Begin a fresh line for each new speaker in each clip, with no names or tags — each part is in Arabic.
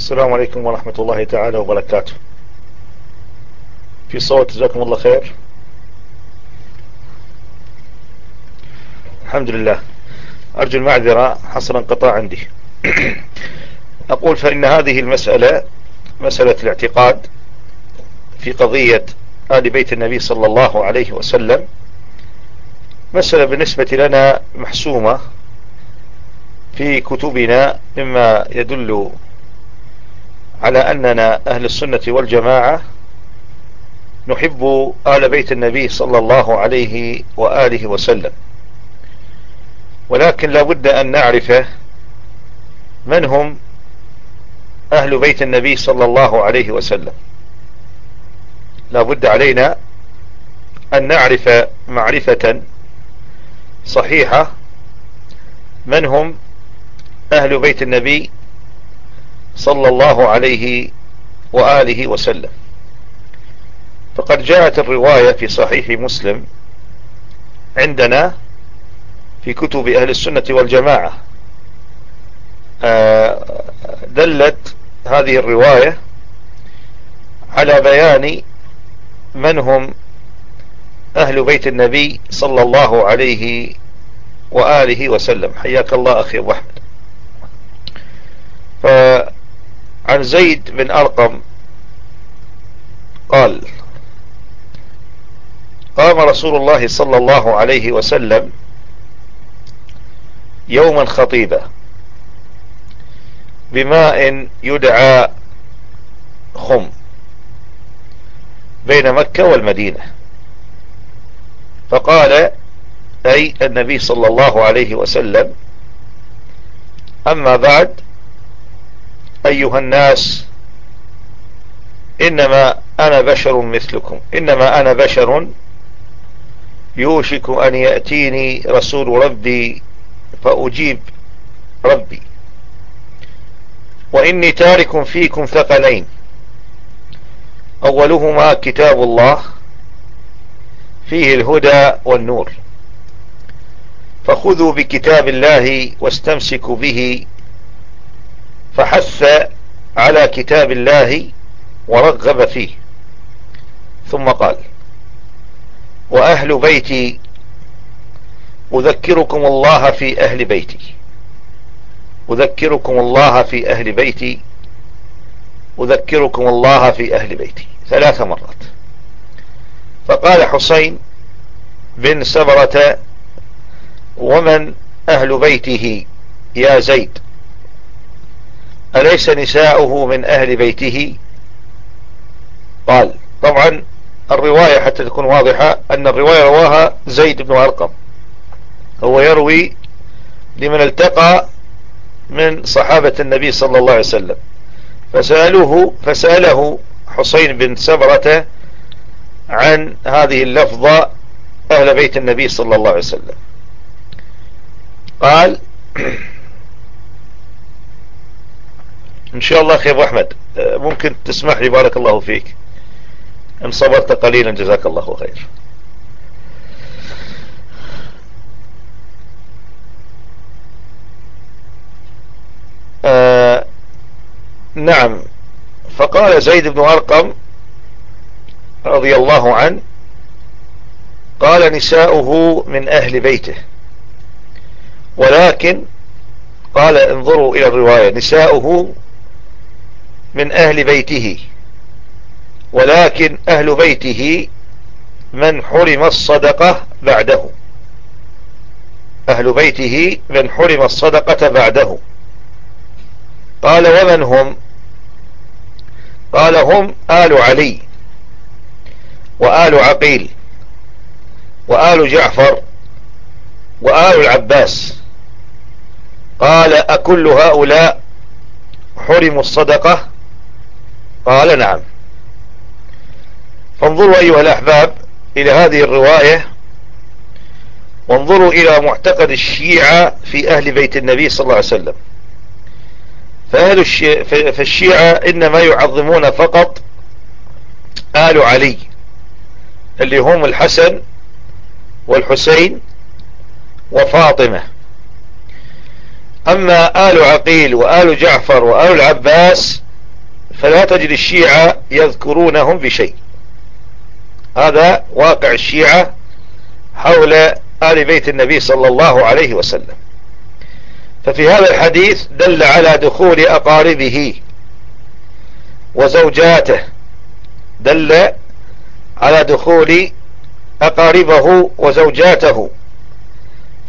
السلام عليكم ورحمة الله تعالى وبركاته في صوت جزاكم الله خير الحمد لله أرجو المعذرة حصل انقطاع عندي أقول فإن هذه المسألة مسألة الاعتقاد في قضية آل بيت النبي صلى الله عليه وسلم مسألة بالنسبة لنا محسومة في كتبنا مما يدل على أننا أهل السنة والجماعة نحب آل بيت النبي صلى الله عليه وآله وسلم ولكن لا بد أن نعرف من هم أهل بيت النبي صلى الله عليه وسلم لا بد علينا أن نعرف معرفة صحيحة من هم أهل بيت النبي صلى الله عليه وآله وسلم فقد جاءت الرواية في صحيح مسلم عندنا في كتب أهل السنة والجماعة آه، دلت هذه الرواية على بيان من هم أهل بيت النبي صلى الله عليه وآله وسلم حياك الله أخي أبو أحمد عن زيد بن أرقم قال قام رسول الله صلى الله عليه وسلم يوما خطيبة بماء يدعى خم بين مكة والمدينة فقال أي النبي صلى الله عليه وسلم أما بعد أيها الناس إنما أنا بشر مثلكم إنما أنا بشر يوشك أن يأتيني رسول ربي فأجيب ربي وإني تارك فيكم ثقلين أولهما كتاب الله فيه الهدى والنور فخذوا بكتاب الله واستمسكوا به فحث على كتاب الله ورغب فيه ثم قال وأهل بيتي أذكركم الله في أهل بيتي أذكركم الله في أهل بيتي أذكركم الله في أهل بيتي ثلاث مرات فقال حسين بن سبرة ومن أهل بيته يا زيد أليس نساؤه من أهل بيته قال طبعا الرواية حتى تكون واضحة أن الرواية رواها زيد بن أرقم هو يروي لمن التقى من صحابة النبي صلى الله عليه وسلم فسألوه فسأله حسين بن سبرة عن هذه اللفظة أهل بيت النبي صلى الله عليه وسلم قال ان شاء الله اخي ابو احمد آه، ممكن تسمح لي بارك الله فيك ان صبرت قليلا جزاك الله خير آه، نعم فقال زيد بن أرقم رضي الله عنه قال نساؤه من أهل بيته ولكن قال انظروا إلى الرواية نساؤه من أهل بيته ولكن أهل بيته من حرم الصدقة بعده أهل بيته من حرم الصدقة بعده قال ومن هم قال هم آل علي وآل عقيل وآل جعفر وآل العباس قال أكل هؤلاء حرموا الصدقة قال نعم فانظروا أيها الأحباب إلى هذه الرواية وانظروا إلى معتقد الشيعة في أهل بيت النبي صلى الله عليه وسلم فأهل الشيعة فالشيعة إنما يعظمون فقط آل علي اللي هم الحسن والحسين وفاطمة أما آل عقيل وآل جعفر وآل العباس فلا تجد الشيعة يذكرونهم بشيء هذا واقع الشيعة حول آل بيت النبي صلى الله عليه وسلم ففي هذا الحديث دل على دخول أقاربه وزوجاته دل على دخول أقاربه وزوجاته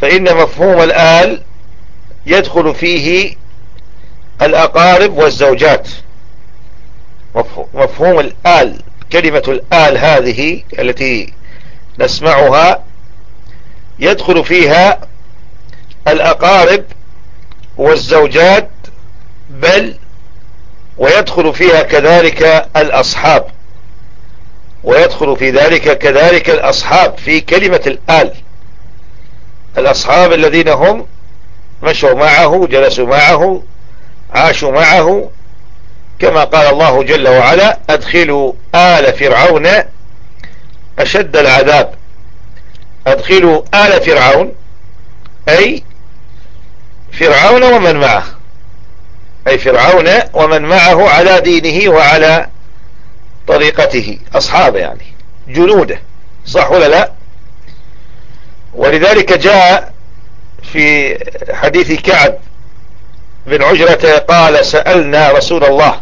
فإن مفهوم الآل يدخل فيه الأقارب والزوجات مفهوم الآل كلمة الآل هذه التي نسمعها يدخل فيها الأقارب والزوجات بل ويدخل فيها كذلك الأصحاب ويدخل في ذلك كذلك الأصحاب في كلمة الآل الأصحاب الذين هم مشوا معه جلسوا معه عاشوا معه كما قال الله جل وعلا أدخلوا آل فرعون أشد العذاب أدخلوا آل فرعون أي فرعون ومن معه أي فرعون ومن معه على دينه وعلى طريقته أصحابه يعني جنوده صح ولا لا ولذلك جاء في حديث كعب بن عجرة قال سألنا رسول الله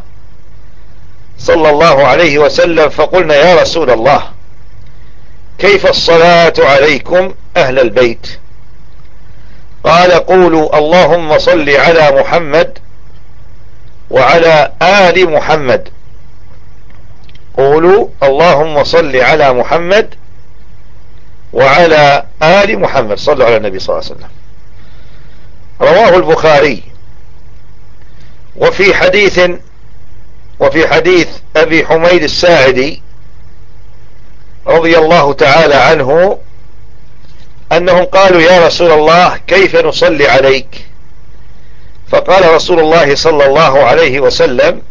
صلى الله عليه وسلم فقلنا يا رسول الله كيف الصلاة عليكم أهل البيت قال قولوا اللهم صل على محمد وعلى آل محمد قولوا اللهم صل على محمد وعلى آل محمد صلوا على النبي صلى الله عليه وسلم رواه البخاري وفي حديث وفي حديث أبي حميد الساعدي رضي الله تعالى عنه أنهم قالوا يا رسول الله كيف نصلي عليك فقال رسول الله صلى الله عليه وسلم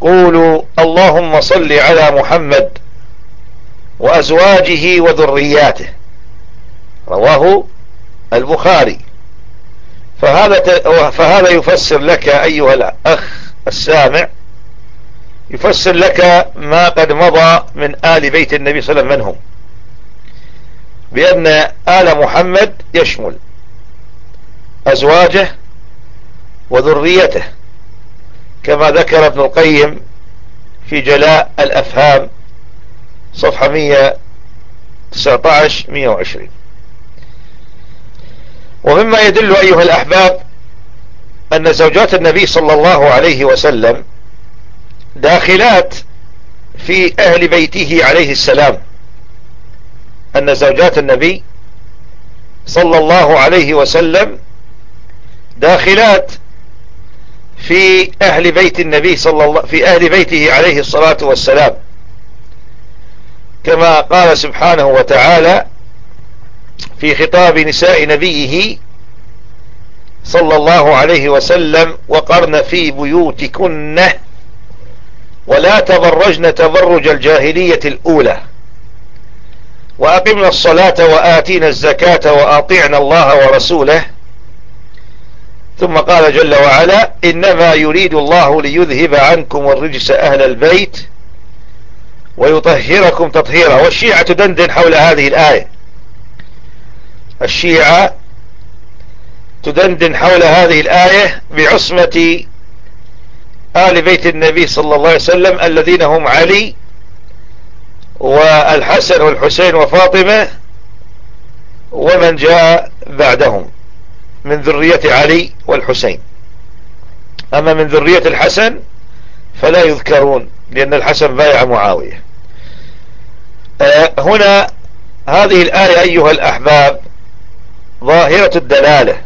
قولوا اللهم صل على محمد وأزواجه وذرياته رواه البخاري فهذا, فهذا يفسر لك أيها الأخ السامع يفسر لك ما قد مضى من آل بيت النبي صلى الله عليه وسلم من هم بأن آل محمد يشمل أزواجه وذريته كما ذكر ابن القيم في جلاء الأفهام صفحة 119 120 ومما يدل أيها الأحباب أن زوجات النبي صلى الله عليه وسلم داخلات في أهل بيته عليه السلام أن زوجات النبي صلى الله عليه وسلم داخلات في أهل بيت النبي صلى الله في أهل بيته عليه الصلاة والسلام كما قال سبحانه وتعالى في خطاب نساء نبيه صلى الله عليه وسلم وقرن في بيوتكن ولا تبرجن تبرج الجاهلية الأولى وأقمنا الصلاة وآتينا الزكاة وأطعنا الله ورسوله ثم قال جل وعلا إنما يريد الله ليذهب عنكم الرجس أهل البيت ويطهركم تطهيرا والشيعة تدندن حول هذه الآية الشيعة تدندن حول هذه الآية بعصمة آل بيت النبي صلى الله عليه وسلم الذين هم علي والحسن والحسين وفاطمة ومن جاء بعدهم من ذرية علي والحسين أما من ذرية الحسن فلا يذكرون لأن الحسن بايع معاوية آه، هنا هذه الآية أيها الأحباب ظاهرة الدلالة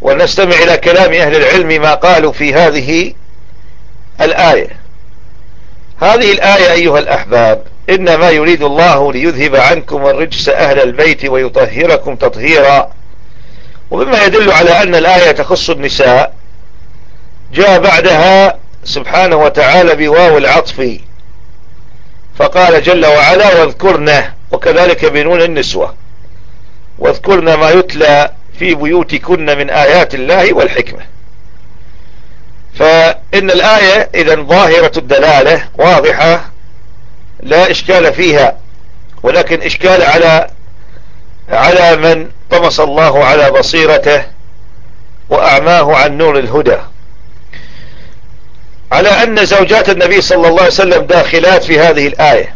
ونستمع إلى كلام أهل العلم ما قالوا في هذه الآية هذه الآية أيها الأحباب إنما يريد الله ليذهب عنكم الرجس أهل البيت ويطهركم تطهيرا ومما يدل على أن الآية تخص النساء جاء بعدها سبحانه وتعالى بواو العطف فقال جل وعلا واذكرنا وكذلك بنون النسوة واذكرنا ما يتلى في بيوتكن من آيات الله والحكمة فإن الآية إذا ظاهرة الدلالة واضحة لا إشكال فيها ولكن إشكال على على من طمس الله على بصيرته وأعماه عن نور الهدى على أن زوجات النبي صلى الله عليه وسلم داخلات في هذه الآية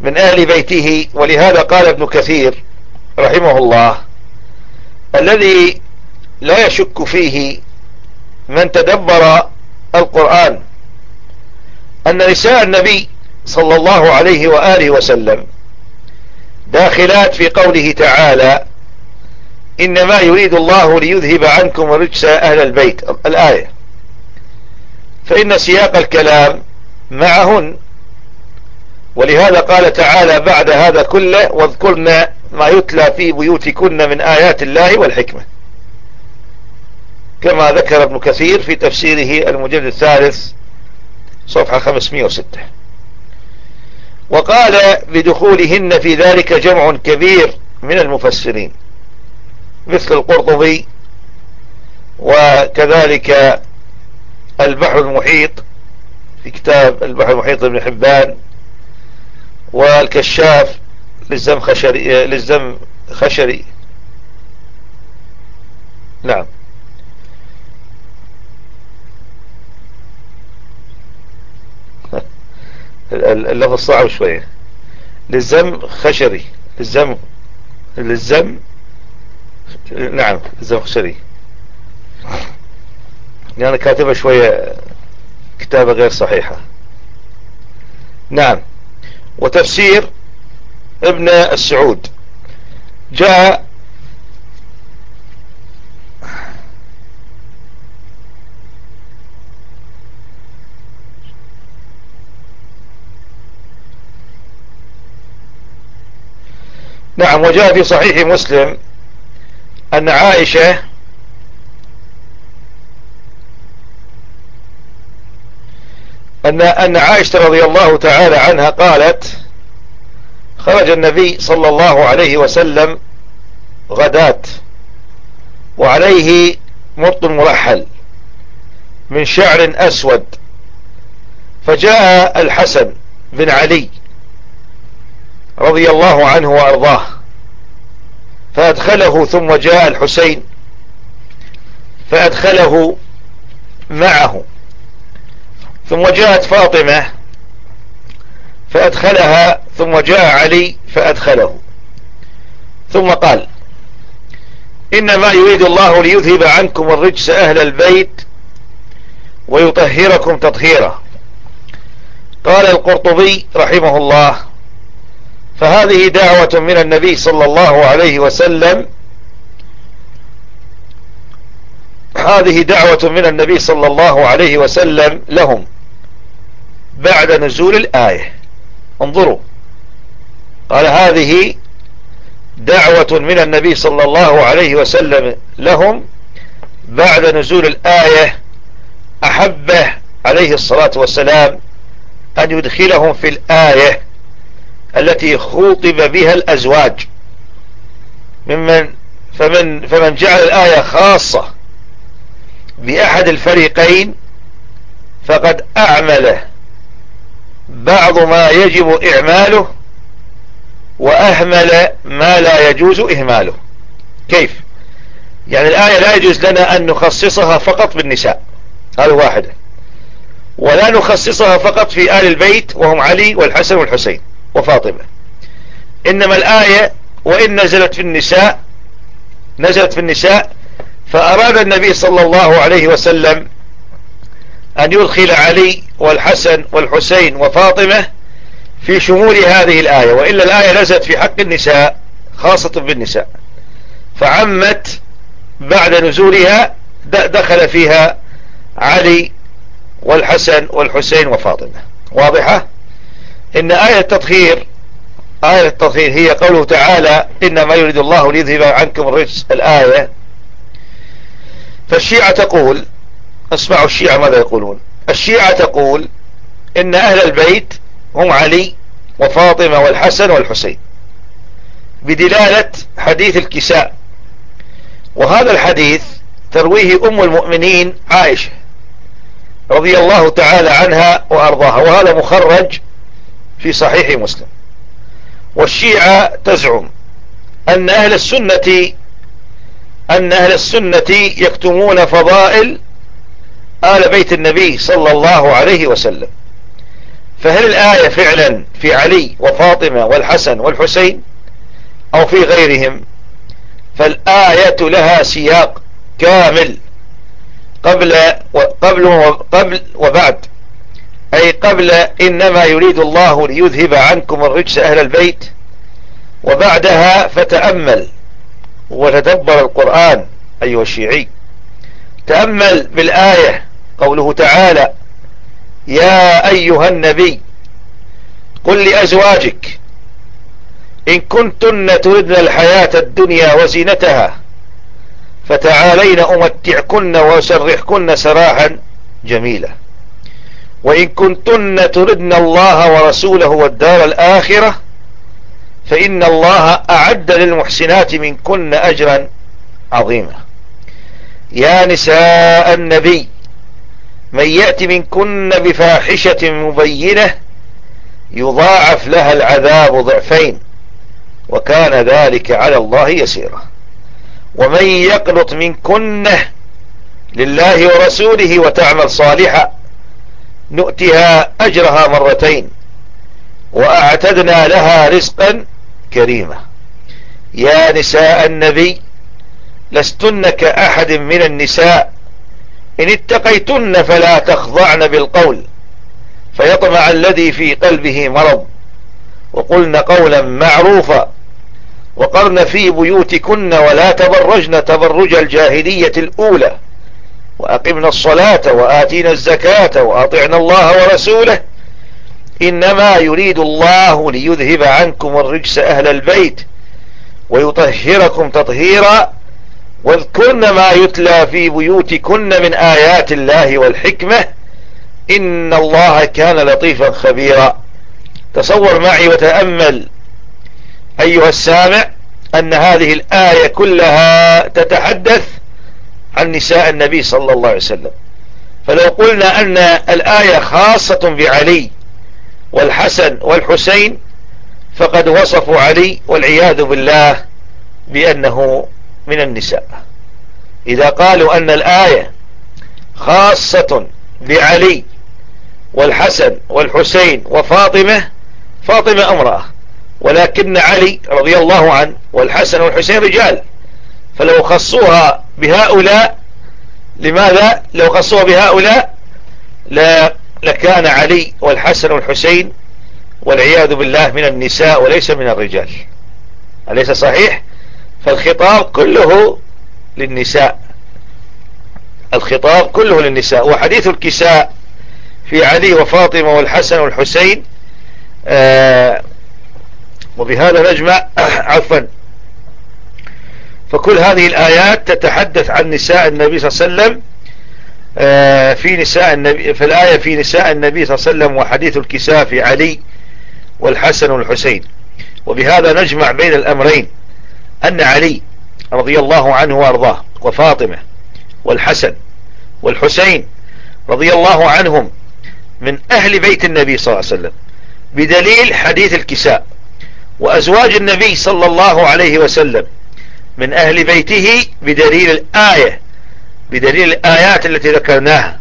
من أهل بيته ولهذا قال ابن كثير رحمه الله الذي لا يشك فيه من تدبر القرآن أن نساء النبي صلى الله عليه وآله وسلم داخلات في قوله تعالى إنما يريد الله ليذهب عنكم رجس أهل البيت الآية فإن سياق الكلام معهن ولهذا قال تعالى بعد هذا كله واذكرنا ما يتلى في بيوتكن من آيات الله والحكمة كما ذكر ابن كثير في تفسيره المجلد الثالث صفحة 506 وقال بدخولهن في ذلك جمع كبير من المفسرين مثل القرطبي وكذلك البحر المحيط في كتاب البحر المحيط ابن حبان والكشاف للزم خشري للزم خشري نعم اللفظ صعب شوية للزم خشري للزم للزم نعم للزم خشري يعني كاتبة شوية كتابة غير صحيحة نعم وتفسير ابن السعود جاء نعم وجاء في صحيح مسلم أن عائشة أن أن عائشة رضي الله تعالى عنها قالت خرج النبي صلى الله عليه وسلم غداة وعليه مرط مرحل من شعر أسود فجاء الحسن بن علي رضي الله عنه وأرضاه فأدخله ثم جاء الحسين فأدخله معه ثم جاءت فاطمة فأدخلها ثم جاء علي فأدخله ثم قال إنما يريد الله ليذهب عنكم الرجس أهل البيت ويطهركم تطهيرا قال القرطبي رحمه الله فهذه دعوة من النبي صلى الله عليه وسلم هذه دعوة من النبي صلى الله عليه وسلم لهم بعد نزول الآية انظروا قال هذه دعوة من النبي صلى الله عليه وسلم لهم بعد نزول الآية أحبه عليه الصلاة والسلام أن يدخلهم في الآية التي خوطب بها الأزواج ممن فمن, فمن جعل الآية خاصة بأحد الفريقين فقد أعمل بعض ما يجب إعماله وأهمل ما لا يجوز إهماله كيف يعني الآية لا يجوز لنا أن نخصصها فقط بالنساء هذا واحدة ولا نخصصها فقط في آل البيت وهم علي والحسن والحسين وفاطمة إنما الآية وإن نزلت في النساء نزلت في النساء فأراد النبي صلى الله عليه وسلم أن يدخل علي والحسن والحسين وفاطمة في شمول هذه الآية وإلا الآية نزلت في حق النساء خاصة بالنساء فعمت بعد نزولها دخل فيها علي والحسن والحسين وفاطمة واضحة إن آية التطهير آية التطهير هي قوله تعالى إنما يريد الله ليذهب عنكم الرجس الآية فالشيعة تقول اسمعوا الشيعة ماذا يقولون الشيعة تقول ان اهل البيت هم علي وفاطمة والحسن والحسين بدلالة حديث الكساء وهذا الحديث ترويه ام المؤمنين عائشة رضي الله تعالى عنها وارضاها وهذا مخرج في صحيح مسلم والشيعة تزعم ان اهل السنة ان اهل السنة يكتمون فضائل آل بيت النبي صلى الله عليه وسلم فهل الآية فعلا في علي وفاطمة والحسن والحسين أو في غيرهم فالآية لها سياق كامل قبل وقبل وقبل وبعد أي قبل إنما يريد الله ليذهب عنكم الرجس أهل البيت وبعدها فتأمل وتدبر القرآن أيها الشيعي تأمل بالآية قوله تعالى يا أيها النبي قل لأزواجك إن كنتن تردن الحياة الدنيا وزينتها فتعالين أمتعكن وسرحكن سراحا جميلا وإن كنتن تردن الله ورسوله والدار الآخرة فإن الله أعد للمحسنات منكن أجرا عظيما يا نساء النبي من يأتي منكن بفاحشة مبينة يضاعف لها العذاب ضعفين وكان ذلك على الله يسيرا ومن يقنط منكن لله ورسوله وتعمل صالحا نؤتها أجرها مرتين وأعتدنا لها رزقا كريما يا نساء النبي لستن كأحد من النساء إن اتقيتن فلا تخضعن بالقول فيطمع الذي في قلبه مرض وقلن قولا معروفا وقرن في بيوتكن ولا تبرجن تبرج الجاهلية الأولى وأقمنا الصلاة وآتينا الزكاة وأطعنا الله ورسوله إنما يريد الله ليذهب عنكم الرجس أهل البيت ويطهركم تطهيرا واذكرن ما يتلى في بيوتكن من آيات الله والحكمة إن الله كان لطيفا خبيرا تصور معي وتأمل أيها السامع أن هذه الآية كلها تتحدث عن نساء النبي صلى الله عليه وسلم فلو قلنا أن الآية خاصة بعلي والحسن والحسين فقد وصفوا علي والعياذ بالله بأنه من النساء إذا قالوا أن الآية خاصة بعلي والحسن والحسين وفاطمة فاطمة امرأة ولكن علي رضي الله عنه والحسن والحسين رجال فلو خصوها بهؤلاء لماذا لو خصوها بهؤلاء لا لكان علي والحسن والحسين والعياذ بالله من النساء وليس من الرجال أليس صحيح فالخطاب كله للنساء الخطاب كله للنساء وحديث الكساء في علي وفاطمة والحسن والحسين آه، وبهذا نجمع عفوا فكل هذه الآيات تتحدث عن نساء النبي صلى الله عليه وسلم آه، في نساء النبي فالآية في نساء النبي صلى الله عليه وسلم وحديث الكساء في علي والحسن والحسين وبهذا نجمع بين الأمرين أن علي رضي الله عنه وأرضاه وفاطمة والحسن والحسين رضي الله عنهم من أهل بيت النبي صلى الله عليه وسلم بدليل حديث الكساء وأزواج النبي صلى الله عليه وسلم من أهل بيته بدليل الآية بدليل الآيات التي ذكرناها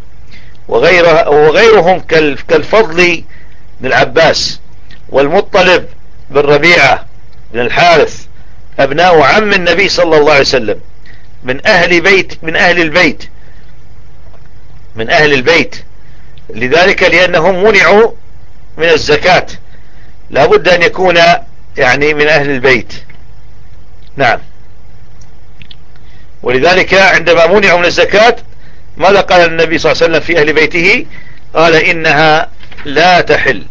وغيرها وغيرهم كالفضل بن العباس والمطلب بن ربيعة بن الحارث أبناء عم النبي صلى الله عليه وسلم من أهل بيت من أهل البيت من أهل البيت لذلك لأنهم منعوا من الزكاة لابد أن يكون يعني من أهل البيت نعم ولذلك عندما منعوا من الزكاة ماذا قال النبي صلى الله عليه وسلم في أهل بيته قال إنها لا تحل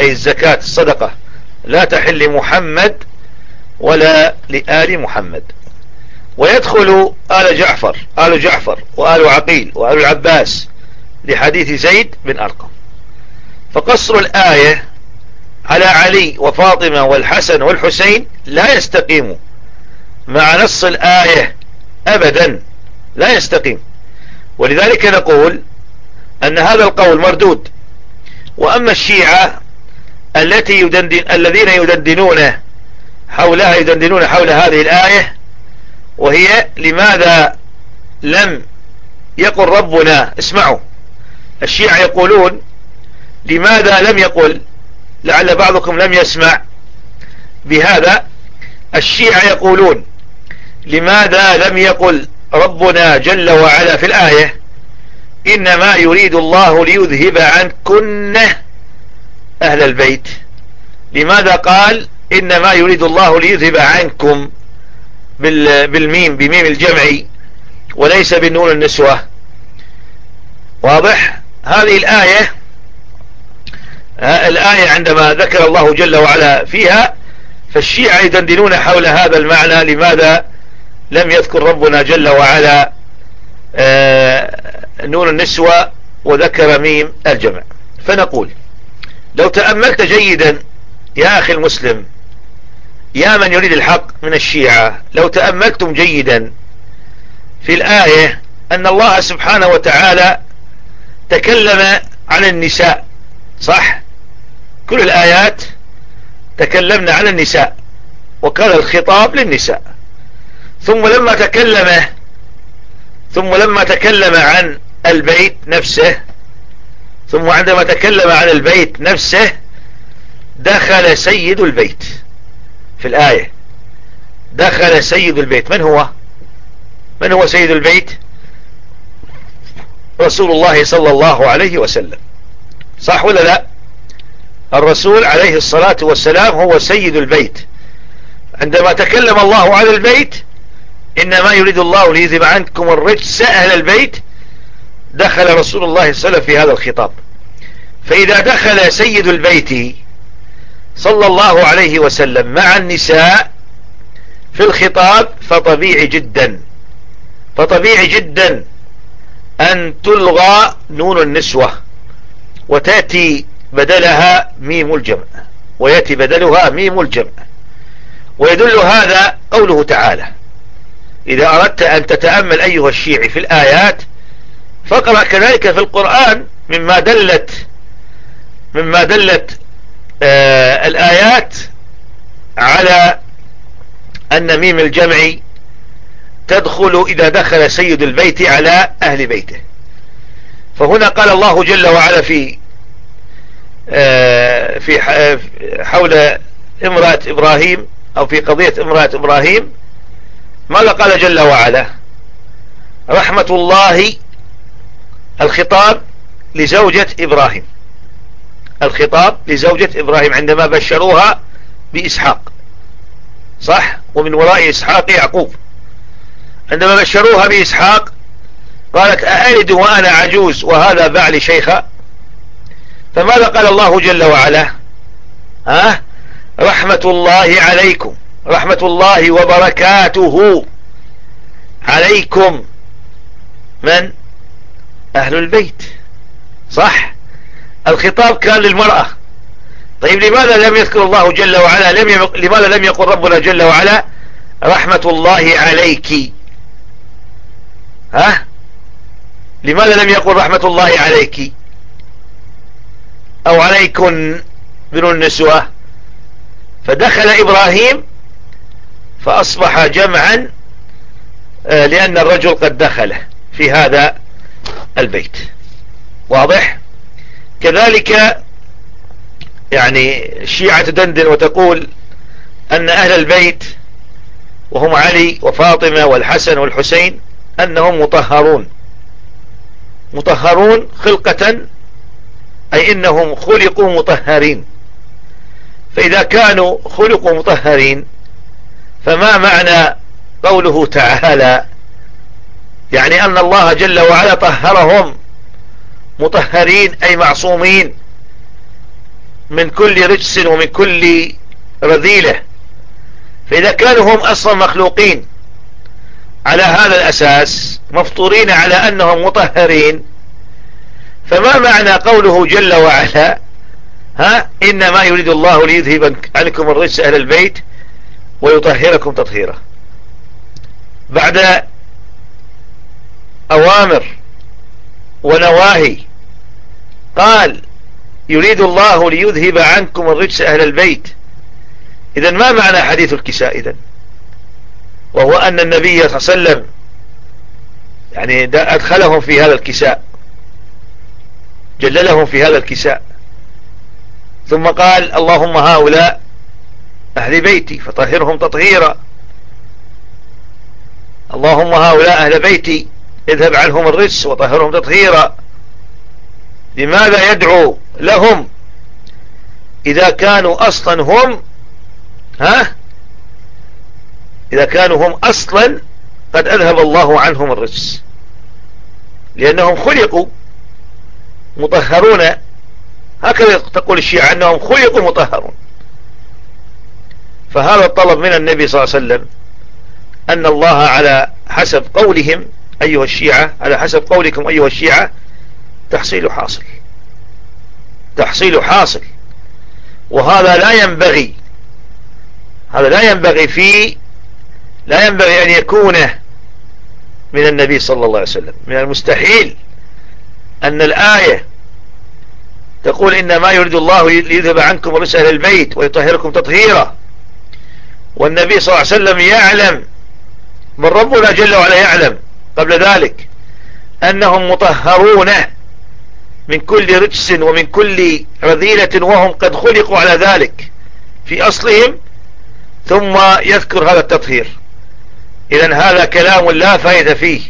أي الزكاة الصدقة لا تحل لمحمد ولا لآل محمد ويدخل آل جعفر آل جعفر وآل عقيل وآل العباس لحديث زيد بن أرقم فقصر الآية على علي وفاطمة والحسن والحسين لا يستقيم مع نص الآية أبدا لا يستقيم ولذلك نقول أن هذا القول مردود وأما الشيعة التي يدندن الذين يدندنون حولها يدندنون حول هذه الآية وهي لماذا لم يقل ربنا اسمعوا الشيعة يقولون لماذا لم يقل لعل بعضكم لم يسمع بهذا الشيعة يقولون لماذا لم يقل ربنا جل وعلا في الآية إنما يريد الله ليذهب عن كنه أهل البيت لماذا قال إنما يريد الله ليذهب عنكم بالميم بميم الجمع وليس بالنون النسوة واضح هذه الآية آه، الآية عندما ذكر الله جل وعلا فيها فالشيعة يدندنون حول هذا المعنى لماذا لم يذكر ربنا جل وعلا آه، نون النسوة وذكر ميم الجمع فنقول لو تأملت جيدا يا أخي المسلم يا من يريد الحق من الشيعة لو تأملتم جيدا في الآية أن الله سبحانه وتعالى تكلم عن النساء صح كل الآيات تكلمنا عن النساء وكان الخطاب للنساء ثم لما تكلم ثم لما تكلم عن البيت نفسه ثم عندما تكلم عن البيت نفسه دخل سيد البيت في الآية دخل سيد البيت من هو من هو سيد البيت رسول الله صلى الله عليه وسلم صح ولا لا الرسول عليه الصلاة والسلام هو سيد البيت عندما تكلم الله على البيت إنما يريد الله ليذب عنكم الرجس أهل البيت دخل رسول الله صلى الله عليه وسلم في هذا الخطاب فإذا دخل سيد البيت صلى الله عليه وسلم مع النساء في الخطاب فطبيعي جدا فطبيعي جدا أن تلغى نون النسوة وتأتي بدلها ميم الجمع ويأتي بدلها ميم الجمع ويدل هذا قوله تعالى إذا أردت أن تتأمل أيها الشيعي في الآيات فقرأ كذلك في القرآن مما دلت مما دلت آه، الآيات على أن ميم الجمع تدخل إذا دخل سيد البيت على أهل بيته فهنا قال الله جل وعلا في آه، في حول امرأة إبراهيم أو في قضية امرأة إبراهيم ماذا قال جل وعلا رحمة الله الخطاب لزوجة إبراهيم الخطاب لزوجة إبراهيم عندما بشروها بإسحاق صح ومن وراء إسحاق يعقوب عندما بشروها بإسحاق قالت أألد وأنا عجوز وهذا بعلي شيخا فماذا قال الله جل وعلا ها رحمة الله عليكم رحمة الله وبركاته عليكم من أهل البيت صح الخطاب كان للمرأة طيب لماذا لم يذكر الله جل وعلا لم يق... لماذا لم يقل ربنا جل وعلا رحمة الله عليك ها لماذا لم يقل رحمة الله عليك أو عليكن بنون النسوة فدخل إبراهيم فأصبح جمعا آه، لأن الرجل قد دخل في هذا البيت واضح كذلك يعني الشيعة تدندن وتقول أن أهل البيت وهم علي وفاطمة والحسن والحسين أنهم مطهرون مطهرون خلقة أي إنهم خلقوا مطهرين فإذا كانوا خلقوا مطهرين فما معنى قوله تعالى يعني أن الله جل وعلا طهرهم مطهرين أي معصومين من كل رجس ومن كل رذيلة فإذا كانوا هم أصلا مخلوقين على هذا الأساس مفطورين على أنهم مطهرين فما معنى قوله جل وعلا ها إنما يريد الله ليذهب عنكم الرجس أهل البيت ويطهركم تطهيرا بعد أوامر ونواهي قال يريد الله ليذهب عنكم الرجس أهل البيت إذا ما معنى حديث الكساء إذا وهو أن النبي صلى الله عليه وسلم يعني أدخلهم في هذا الكساء جللهم في هذا الكساء ثم قال اللهم هؤلاء أهل بيتي فطهرهم تطهيرا اللهم هؤلاء أهل بيتي اذهب عنهم الرجس وطهرهم تطهيرا لماذا يدعو لهم إذا كانوا أصلا هم ها إذا كانوا هم أصلا قد أذهب الله عنهم الرجس لأنهم خلقوا مطهرون هكذا تقول الشيعة أنهم خلقوا مطهرون فهذا الطلب من النبي صلى الله عليه وسلم أن الله على حسب قولهم أيها الشيعة على حسب قولكم أيها الشيعة تحصيل حاصل تحصيل حاصل وهذا لا ينبغي هذا لا ينبغي في لا ينبغي أن يكون من النبي صلى الله عليه وسلم من المستحيل أن الآية تقول إنما يريد الله ليذهب عنكم ورسأل البيت ويطهركم تطهيرا والنبي صلى الله عليه وسلم يعلم من ربنا جل وعلا يعلم قبل ذلك أنهم مطهرون من كل رجس ومن كل رذيلة وهم قد خلقوا على ذلك في أصلهم ثم يذكر هذا التطهير إذا هذا كلام لا فائدة فيه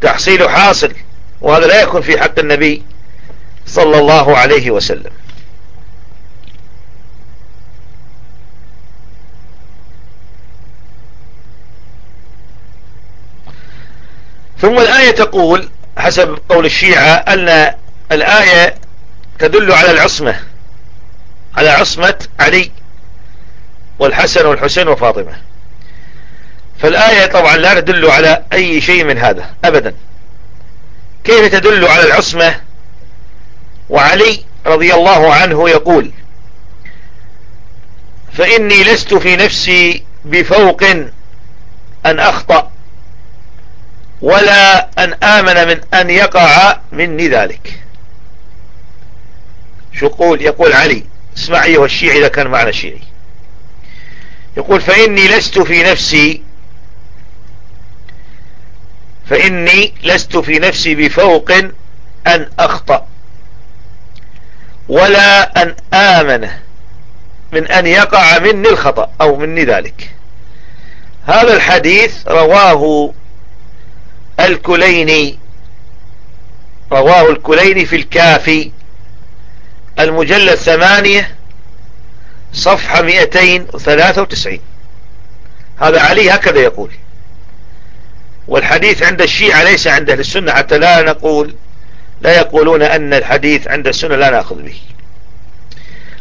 تحصيل حاصل وهذا لا يكون في حق النبي صلى الله عليه وسلم ثم الآية تقول حسب قول الشيعة أن الآية تدل على العصمة على عصمة علي والحسن والحسين وفاطمة فالآية طبعا لا تدل على أي شيء من هذا أبدا كيف تدل على العصمة وعلي رضي الله عنه يقول فإني لست في نفسي بفوق أن أخطأ ولا أن آمن من أن يقع مني ذلك شو يقول يقول علي اسمع أيها الشيعي إذا كان معنا شيعي يقول فإني لست في نفسي فإني لست في نفسي بفوق أن أخطأ ولا أن آمن من أن يقع مني الخطأ أو مني ذلك هذا الحديث رواه الكليني رواه الكليني في الكافي المجلد ثمانية صفحة 293 هذا علي هكذا يقول والحديث عند الشيعة ليس عند أهل السنة حتى لا نقول لا يقولون أن الحديث عند السنة لا نأخذ به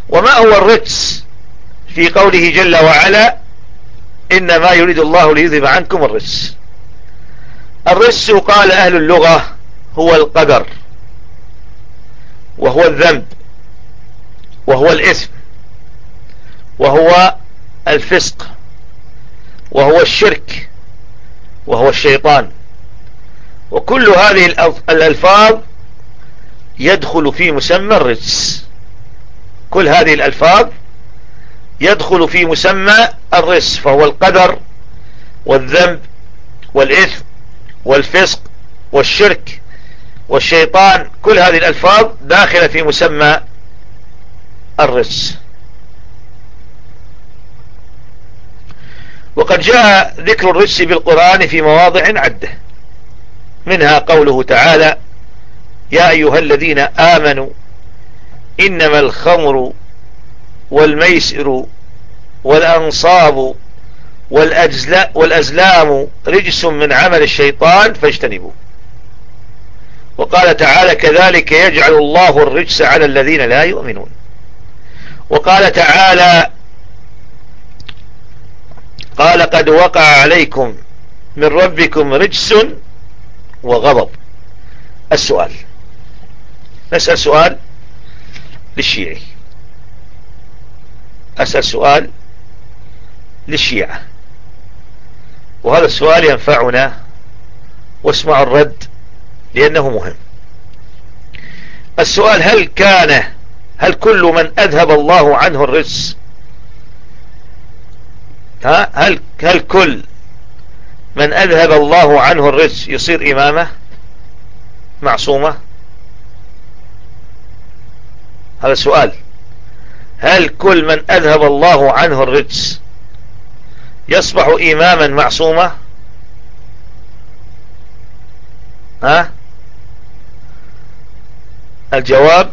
وما هو الرجس في قوله جل وعلا إنما يريد الله ليذهب عنكم الرجس الرس قال أهل اللغة هو القدر وهو الذنب وهو الإثم وهو الفسق وهو الشرك وهو الشيطان وكل هذه الألفاظ يدخل في مسمى الرجس كل هذه الألفاظ يدخل في مسمى الرجس فهو القدر والذنب والإثم والفسق والشرك والشيطان كل هذه الألفاظ داخلة في مسمى الرجس وقد جاء ذكر الرجس بالقرآن في مواضع عدة منها قوله تعالى يا أيها الذين آمنوا إنما الخمر والميسر والأنصاب والأزلام رجس من عمل الشيطان فاجتنبوه وقال تعالى كذلك يجعل الله الرجس على الذين لا يؤمنون وقال تعالى قال قد وقع عليكم من ربكم رجس وغضب السؤال نسأل سؤال للشيعي أسأل سؤال للشيعة وهذا السؤال ينفعنا واسمعوا الرد لأنه مهم السؤال هل كان هل كل من أذهب الله عنه الرجس ها هل, هل كل من أذهب الله عنه الرجس يصير إمامه معصومة هذا سؤال هل كل من أذهب الله عنه الرجس يصبح إماما معصوما ها الجواب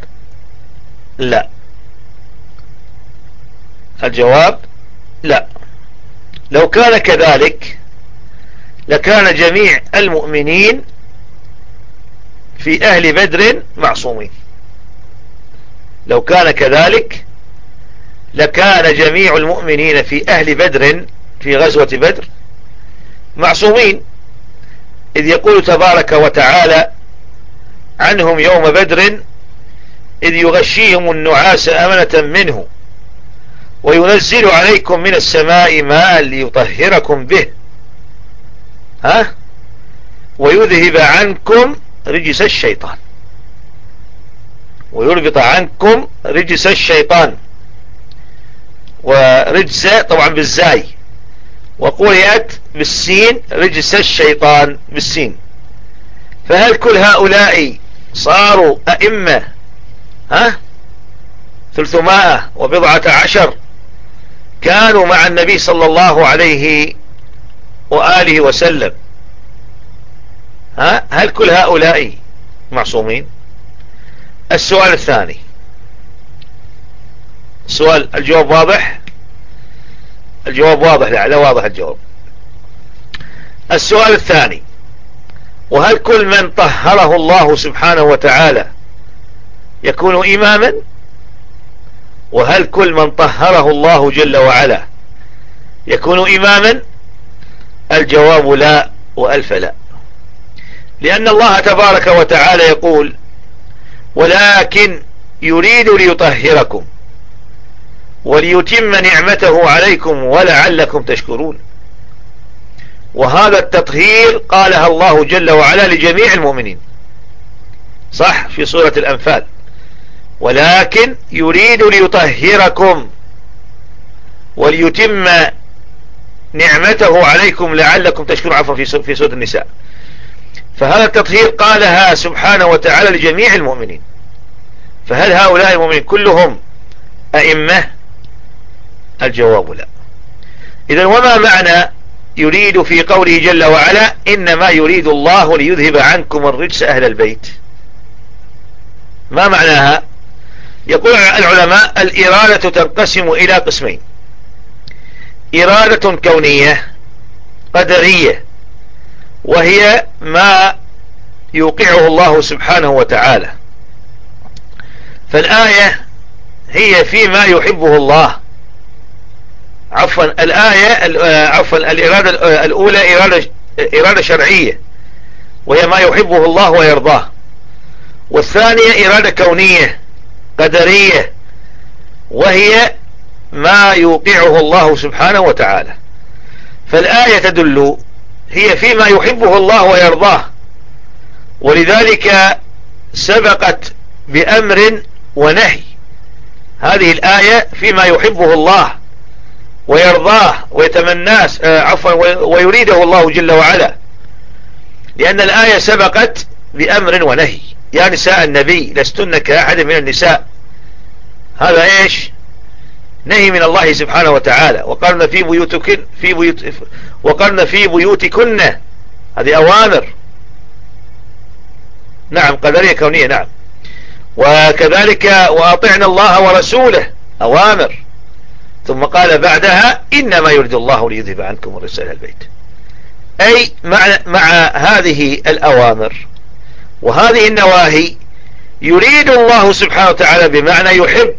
لا الجواب لا لو كان كذلك لكان جميع المؤمنين في أهل بدر معصومين لو كان كذلك لكان جميع المؤمنين في أهل بدر في غزوة بدر معصومين إذ يقول تبارك وتعالى عنهم يوم بدر إذ يغشيهم النعاس أمنة منه وينزل عليكم من السماء ماء ليطهركم به ها ويذهب عنكم رجس الشيطان ويربط عنكم رجس الشيطان ورجس طبعا بالزاي وقرئت بالسين رجس الشيطان بالسين فهل كل هؤلاء صاروا أئمة ها ثلثمائة وبضعة عشر كانوا مع النبي صلى الله عليه وآله وسلم ها هل كل هؤلاء معصومين السؤال الثاني السؤال الجواب واضح الجواب واضح لا واضح الجواب السؤال الثاني وهل كل من طهره الله سبحانه وتعالى يكون إماما وهل كل من طهره الله جل وعلا يكون إماما الجواب لا وألف لا لأن الله تبارك وتعالى يقول ولكن يريد ليطهركم وليتم نعمته عليكم ولعلكم تشكرون وهذا التطهير قالها الله جل وعلا لجميع المؤمنين صح في سورة الأنفال ولكن يريد ليطهركم وليتم نعمته عليكم لعلكم تشكرون عفوا في سورة النساء فهذا التطهير قالها سبحانه وتعالى لجميع المؤمنين فهل هؤلاء المؤمنين كلهم أئمة الجواب لا إذا وما معنى يريد في قوله جل وعلا إنما يريد الله ليذهب عنكم الرجس أهل البيت ما معناها يقول العلماء الإرادة تنقسم إلى قسمين إرادة كونية قدرية وهي ما يوقعه الله سبحانه وتعالى فالآية هي فيما يحبه الله عفوا الآية آه، عفوا الإرادة آه، الأولى إرادة, إرادة شرعية وهي ما يحبه الله ويرضاه والثانية إرادة كونية قدرية وهي ما يوقعه الله سبحانه وتعالى فالآية تدل هي فيما يحبه الله ويرضاه ولذلك سبقت بأمر ونهي هذه الآية فيما يحبه الله ويرضاه ويتمناه آه، عفوا ويريده الله جل وعلا لأن الآية سبقت بأمر ونهي يا نساء النبي لستن كأحد من النساء هذا إيش نهي من الله سبحانه وتعالى وقرن في بيوتكن في بيوت وقرن في بيوتكن هذه أوامر نعم قدرية كونية نعم وكذلك وأطعنا الله ورسوله أوامر ثم قال بعدها إنما يريد الله ليذهب عنكم الرسالة البيت أي مع, مع هذه الأوامر وهذه النواهي يريد الله سبحانه وتعالى بمعنى يحب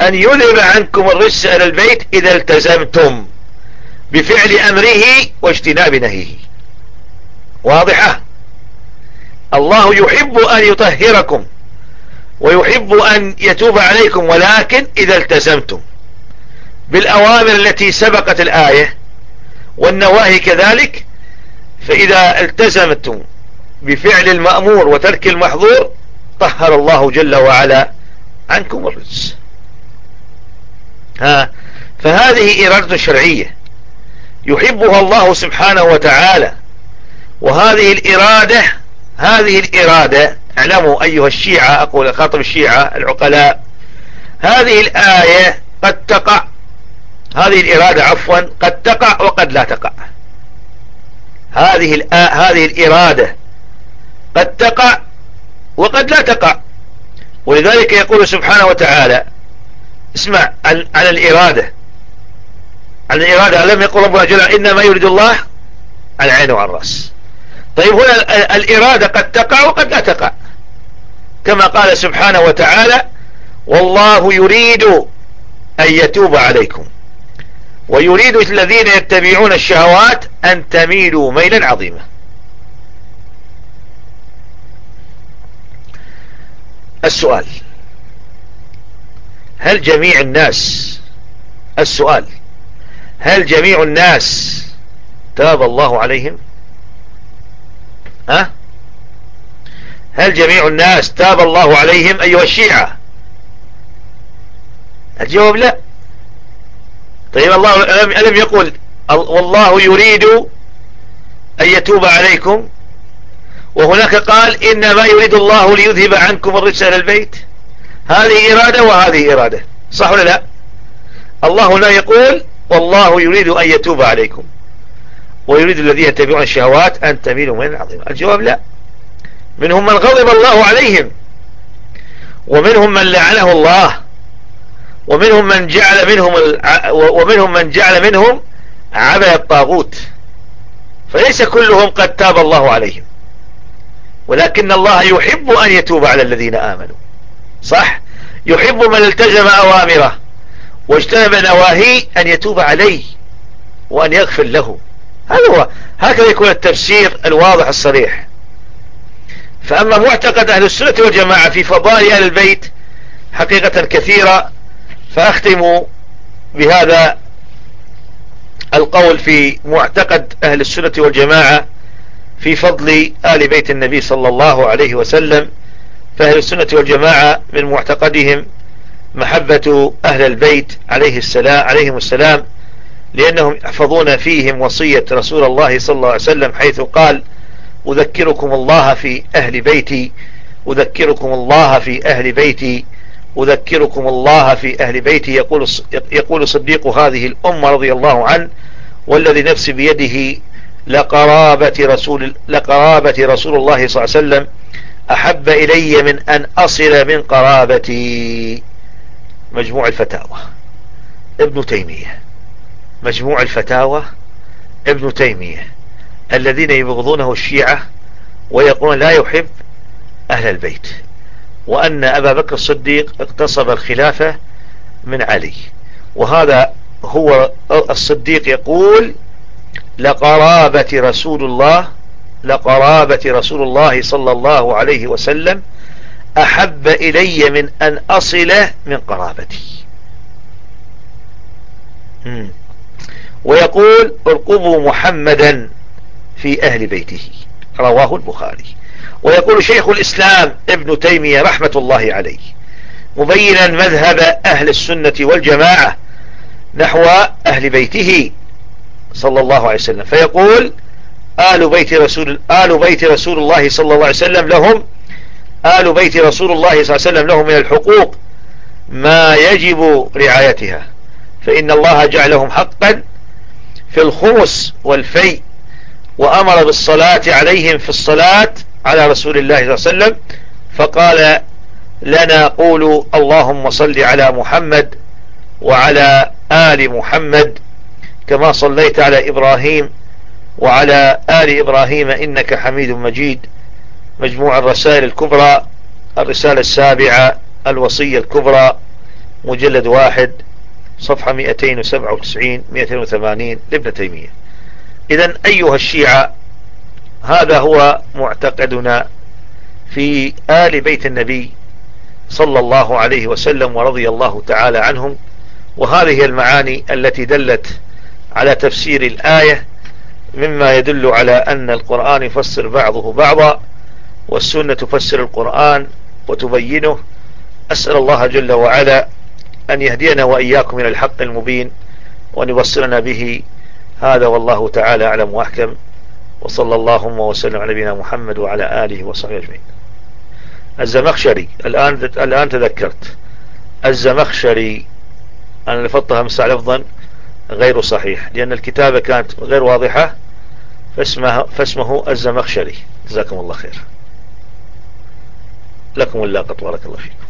أن يذهب عنكم الرجس إلى البيت إذا التزمتم بفعل أمره واجتناب نهيه واضحة الله يحب أن يطهركم ويحب أن يتوب عليكم ولكن إذا التزمتم بالأوامر التي سبقت الآية والنواهي كذلك فإذا التزمتم بفعل المأمور وترك المحظور طهر الله جل وعلا عنكم الرجس ها فهذه إرادة شرعية يحبها الله سبحانه وتعالى وهذه الإرادة هذه الإرادة اعلموا أيها الشيعة أقول خاطب الشيعة العقلاء هذه الآية قد تقع هذه الإرادة عفوا قد تقع وقد لا تقع هذه هذه الإرادة قد تقع وقد لا تقع ولذلك يقول سبحانه وتعالى اسمع عن, عن الإرادة عن الإرادة لم يقل ربنا جل إنما يريد الله العين والرأس الرأس طيب هنا الإرادة قد تقع وقد لا تقع كما قال سبحانه وتعالى والله يريد أن يتوب عليكم ويريد الذين يتبعون الشهوات أن تميلوا ميلا عظيما السؤال هل جميع الناس السؤال هل جميع الناس تاب الله عليهم ها هل جميع الناس تاب الله عليهم أيها الشيعة الجواب لا طيب الله ألم يقول والله يريد أن يتوب عليكم وهناك قال إنما يريد الله ليذهب عنكم الرجس إلى البيت هذه إرادة وهذه إرادة صح ولا لا الله لا يقول والله يريد أن يتوب عليكم ويريد الذين يتبعون الشهوات أن تميلوا من العظيم الجواب لا منهم من غضب الله عليهم ومنهم من لعنه الله ومنهم من جعل منهم ومنهم من جعل منهم عبد الطاغوت فليس كلهم قد تاب الله عليهم ولكن الله يحب أن يتوب على الذين آمنوا صح يحب من التزم أوامره واجتنب نواهيه أن يتوب عليه وأن يغفر له هذا هو هكذا يكون التفسير الواضح الصريح فأما معتقد أهل السنة والجماعة في فضائل البيت حقيقة كثيرة فأختم بهذا القول في معتقد أهل السنة والجماعة في فضل آل بيت النبي صلى الله عليه وسلم فأهل السنة والجماعة من معتقدهم محبة أهل البيت عليه السلام عليهم السلام لأنهم يحفظون فيهم وصية رسول الله صلى الله عليه وسلم حيث قال أذكركم الله في أهل بيتي أذكركم الله في أهل بيتي أذكركم الله في أهل بيتي يقول, يقول صديق هذه الأمة رضي الله عنه والذي نفسي بيده لقرابة رسول, لقرابة رسول الله صلى الله عليه وسلم أحب إلي من أن أصل من قرابتي مجموع الفتاوى ابن تيمية مجموع الفتاوى ابن تيمية الذين يبغضونه الشيعة ويقولون لا يحب أهل البيت وأن أبا بكر الصديق اقتصب الخلافة من علي وهذا هو الصديق يقول لقرابة رسول الله لقرابة رسول الله صلى الله عليه وسلم أحب إلي من أن أصل من قرابتي ويقول ارقبوا محمدا في أهل بيته رواه البخاري ويقول شيخ الإسلام ابن تيمية رحمة الله عليه مبينا مذهب أهل السنة والجماعة نحو أهل بيته صلى الله عليه وسلم فيقول آل بيت رسول آل بيت رسول الله صلى الله عليه وسلم لهم آل بيت رسول الله صلى الله عليه وسلم لهم من الحقوق ما يجب رعايتها فإن الله جعلهم حقا في الخمس والفي وأمر بالصلاة عليهم في الصلاة على رسول الله صلى الله عليه وسلم فقال لنا قولوا اللهم صل على محمد وعلى آل محمد كما صليت على إبراهيم وعلى آل إبراهيم إنك حميد مجيد مجموع الرسائل الكبرى الرسالة السابعة الوصية الكبرى مجلد واحد صفحة 297 280 لابن تيمية إذا أيها الشيعة هذا هو معتقدنا في آل بيت النبي صلى الله عليه وسلم ورضي الله تعالى عنهم وهذه المعاني التي دلت على تفسير الآية مما يدل على أن القرآن يفسر بعضه بعضا والسنة تفسر القرآن وتبينه أسأل الله جل وعلا أن يهدينا وإياكم إلى الحق المبين وأن يبصرنا به هذا والله تعالى أعلم وأحكم وصلى اللهم وسلم على نبينا محمد وعلى آله وصحبه أجمعين الزمخشري الآن الآن تذكرت الزمخشري أنا لفظتها مساء لفظا غير صحيح لأن الكتابة كانت غير واضحة فاسمه, فاسمه الزمخشري جزاكم الله خير لكم الله قد بارك الله فيكم